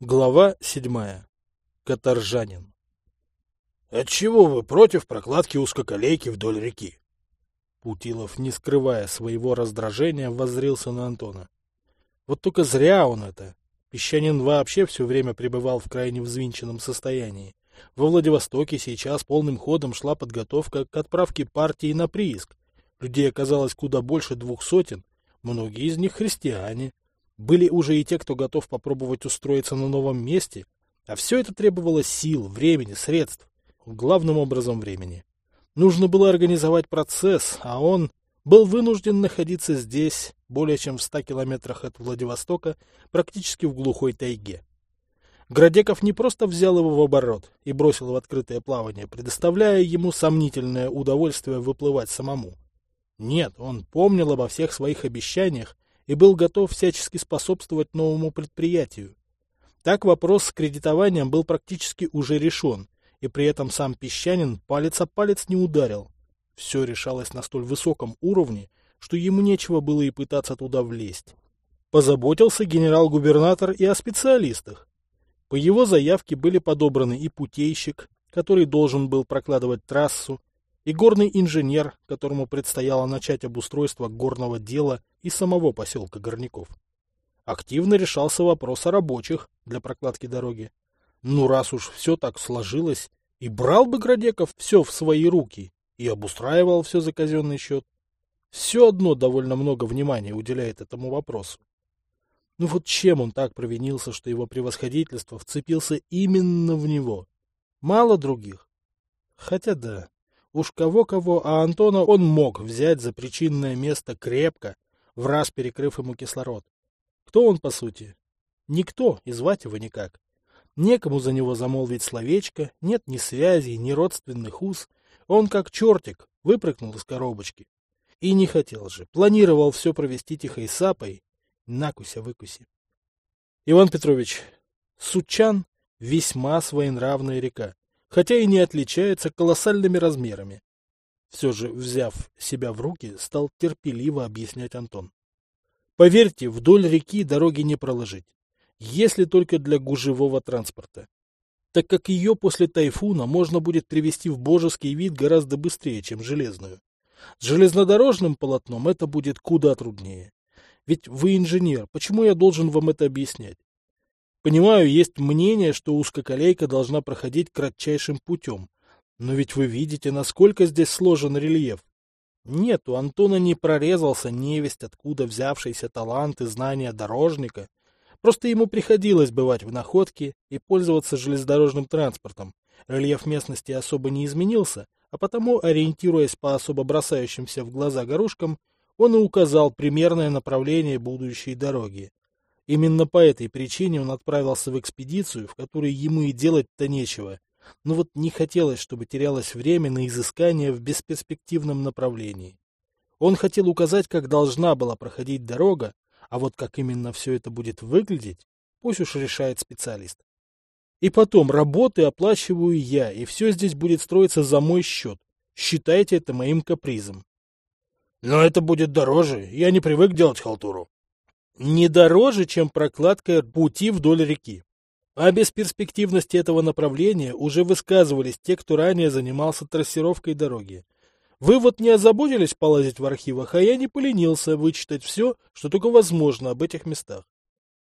Глава седьмая. Каторжанин. Отчего вы против прокладки узкоколейки вдоль реки? Путилов, не скрывая своего раздражения, воззрился на Антона. Вот только зря он это. Песчанин вообще все время пребывал в крайне взвинченном состоянии. Во Владивостоке сейчас полным ходом шла подготовка к отправке партии на прииск. Людей оказалось куда больше двух сотен, многие из них христиане. Были уже и те, кто готов попробовать устроиться на новом месте, а все это требовало сил, времени, средств, главным образом времени. Нужно было организовать процесс, а он был вынужден находиться здесь, более чем в ста километрах от Владивостока, практически в глухой тайге. Градеков не просто взял его в оборот и бросил в открытое плавание, предоставляя ему сомнительное удовольствие выплывать самому. Нет, он помнил обо всех своих обещаниях и был готов всячески способствовать новому предприятию. Так вопрос с кредитованием был практически уже решен, и при этом сам Песчанин палец о палец не ударил. Все решалось на столь высоком уровне, что ему нечего было и пытаться туда влезть. Позаботился генерал-губернатор и о специалистах. По его заявке были подобраны и путейщик, который должен был прокладывать трассу, и горный инженер, которому предстояло начать обустройство горного дела и самого поселка Горняков. Активно решался вопрос о рабочих для прокладки дороги. Ну, раз уж все так сложилось, и брал бы Градеков все в свои руки, и обустраивал все за казенный счет. Все одно довольно много внимания уделяет этому вопросу. Ну вот чем он так провинился, что его превосходительство вцепился именно в него? Мало других. Хотя да, Уж кого-кого, а Антона он мог взять за причинное место крепко, в раз перекрыв ему кислород. Кто он, по сути? Никто, и звать его никак. Некому за него замолвить словечко, нет ни связей, ни родственных уз. Он как чертик, выпрыгнул из коробочки. И не хотел же, планировал все провести тихой сапой. Накуся-выкуси. Иван Петрович, Сучан — весьма своенравная река хотя и не отличается колоссальными размерами. Все же, взяв себя в руки, стал терпеливо объяснять Антон. Поверьте, вдоль реки дороги не проложить, если только для гужевого транспорта, так как ее после тайфуна можно будет привести в божеский вид гораздо быстрее, чем железную. С железнодорожным полотном это будет куда труднее. Ведь вы инженер, почему я должен вам это объяснять? Понимаю, есть мнение, что узкоколейка должна проходить кратчайшим путем. Но ведь вы видите, насколько здесь сложен рельеф. Нет, у Антона не прорезался невесть, откуда взявшийся талант и знания дорожника. Просто ему приходилось бывать в находке и пользоваться железнодорожным транспортом. Рельеф местности особо не изменился, а потому, ориентируясь по особо бросающимся в глаза горушкам, он и указал примерное направление будущей дороги. Именно по этой причине он отправился в экспедицию, в которой ему и делать-то нечего. Но вот не хотелось, чтобы терялось время на изыскание в бесперспективном направлении. Он хотел указать, как должна была проходить дорога, а вот как именно все это будет выглядеть, пусть уж решает специалист. И потом, работы оплачиваю я, и все здесь будет строиться за мой счет. Считайте это моим капризом. Но это будет дороже, я не привык делать халтуру не дороже, чем прокладка пути вдоль реки. О бесперспективности этого направления уже высказывались те, кто ранее занимался трассировкой дороги. Вы вот не озаботились полазить в архивах, а я не поленился вычитать все, что только возможно об этих местах.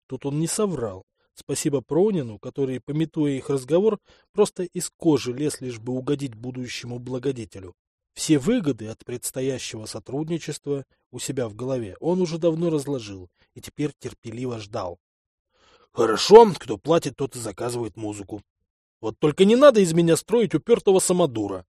Тут он не соврал. Спасибо Пронину, который, пометуя их разговор, просто из кожи лез лишь бы угодить будущему благодетелю. Все выгоды от предстоящего сотрудничества у себя в голове он уже давно разложил и теперь терпеливо ждал. Хорошо, кто платит, тот и заказывает музыку. Вот только не надо из меня строить упертого самодура.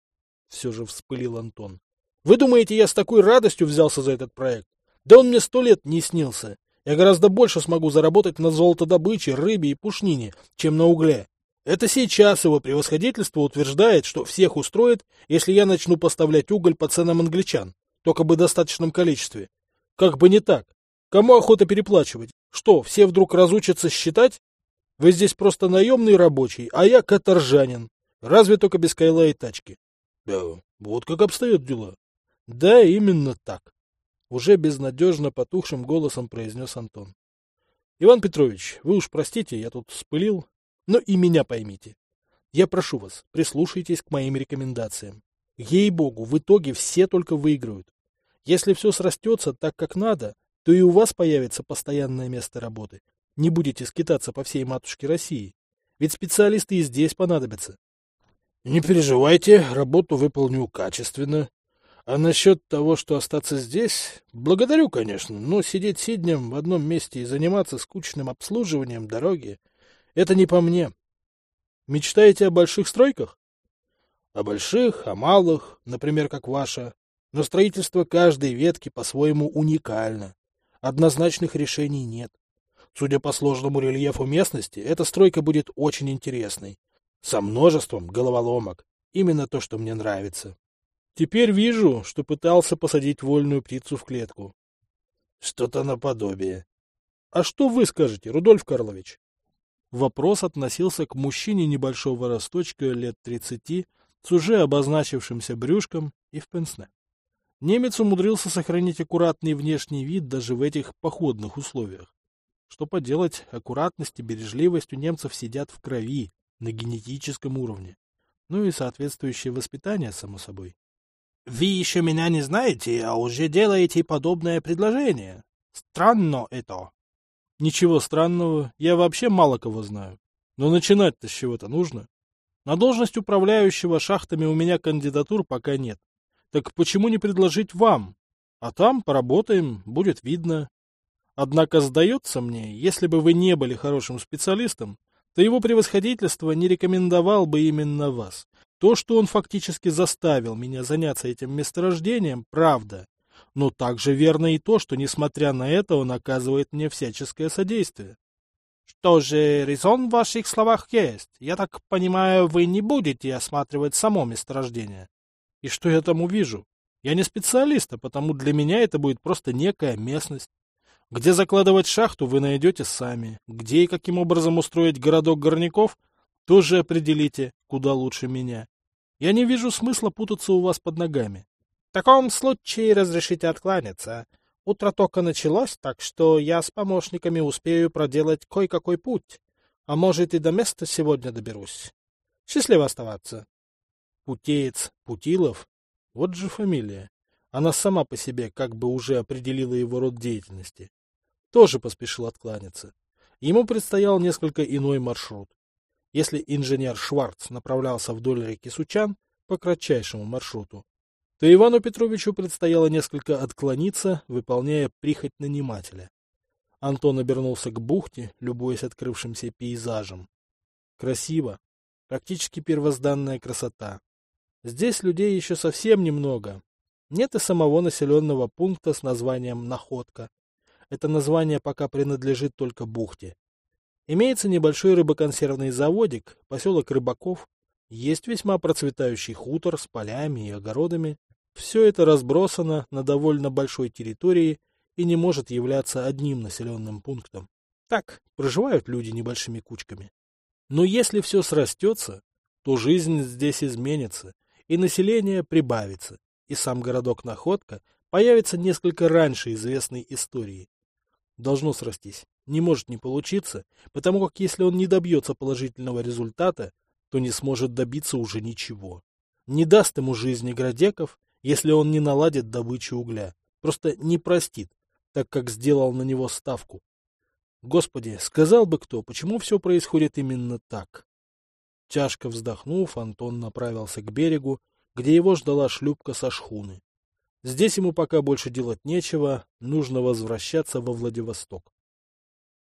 Все же вспылил Антон. Вы думаете, я с такой радостью взялся за этот проект? Да он мне сто лет не снился. Я гораздо больше смогу заработать на золотодобыче, рыбе и пушнине, чем на угле. Это сейчас его превосходительство утверждает, что всех устроит, если я начну поставлять уголь по ценам англичан, только бы достаточном количестве. Как бы не так. Кому охота переплачивать? Что, все вдруг разучатся считать? Вы здесь просто наемный рабочий, а я каторжанин. Разве только без кайла и тачки. Да, вот как обстоят дела. Да, именно так. Уже безнадежно потухшим голосом произнес Антон. Иван Петрович, вы уж простите, я тут спылил, но и меня поймите. Я прошу вас, прислушайтесь к моим рекомендациям. Ей-богу, в итоге все только выиграют. Если все срастется так, как надо, то и у вас появится постоянное место работы. Не будете скитаться по всей матушке России. Ведь специалисты и здесь понадобятся. Не переживайте, работу выполню качественно. А насчет того, что остаться здесь, благодарю, конечно, но сидеть сиднем в одном месте и заниматься скучным обслуживанием дороги — это не по мне. Мечтаете о больших стройках? О больших, о малых, например, как ваша. Но строительство каждой ветки по-своему уникально. Однозначных решений нет. Судя по сложному рельефу местности, эта стройка будет очень интересной. Со множеством головоломок. Именно то, что мне нравится. Теперь вижу, что пытался посадить вольную птицу в клетку. Что-то наподобие. А что вы скажете, Рудольф Карлович? Вопрос относился к мужчине небольшого росточка лет тридцати, с уже обозначившимся брюшком и в пенсне. Немец умудрился сохранить аккуратный внешний вид даже в этих походных условиях. Что поделать, аккуратность и бережливость у немцев сидят в крови, на генетическом уровне. Ну и соответствующее воспитание, само собой. Вы еще меня не знаете, а уже делаете подобное предложение. Странно это. Ничего странного, я вообще мало кого знаю. Но начинать-то с чего-то нужно. На должность управляющего шахтами у меня кандидатур пока нет. Так почему не предложить вам? А там поработаем, будет видно. Однако сдается мне, если бы вы не были хорошим специалистом, то его превосходительство не рекомендовал бы именно вас. То, что он фактически заставил меня заняться этим месторождением, правда. Но также верно и то, что, несмотря на это, он оказывает мне всяческое содействие. Что же, резон в ваших словах есть. Я так понимаю, вы не будете осматривать само месторождение. И что я там увижу? Я не специалист, а потому для меня это будет просто некая местность. Где закладывать шахту, вы найдете сами. Где и каким образом устроить городок горняков, тоже определите, куда лучше меня. Я не вижу смысла путаться у вас под ногами. Таком случае разрешите откланяться. Утро только началось, так что я с помощниками успею проделать кое-какой путь. А может, и до места сегодня доберусь. Счастливо оставаться. Путеец Путилов? Вот же фамилия. Она сама по себе как бы уже определила его род деятельности. Тоже поспешил откланяться. Ему предстоял несколько иной маршрут. Если инженер Шварц направлялся вдоль реки Сучан по кратчайшему маршруту, то Ивану Петровичу предстояло несколько отклониться, выполняя прихоть нанимателя. Антон обернулся к бухте, любуясь открывшимся пейзажем. Красиво. Практически первозданная красота. Здесь людей еще совсем немного. Нет и самого населенного пункта с названием Находка. Это название пока принадлежит только бухте. Имеется небольшой рыбоконсервный заводик, поселок Рыбаков, есть весьма процветающий хутор с полями и огородами. Все это разбросано на довольно большой территории и не может являться одним населенным пунктом. Так, проживают люди небольшими кучками. Но если все срастется, то жизнь здесь изменится, и население прибавится, и сам городок Находка появится несколько раньше известной истории. Должно срастись не может не получиться, потому как если он не добьется положительного результата, то не сможет добиться уже ничего. Не даст ему жизни Градеков, если он не наладит добычу угля, просто не простит, так как сделал на него ставку. Господи, сказал бы кто, почему все происходит именно так? Тяжко вздохнув, Антон направился к берегу, где его ждала шлюпка со шхуны. Здесь ему пока больше делать нечего, нужно возвращаться во Владивосток.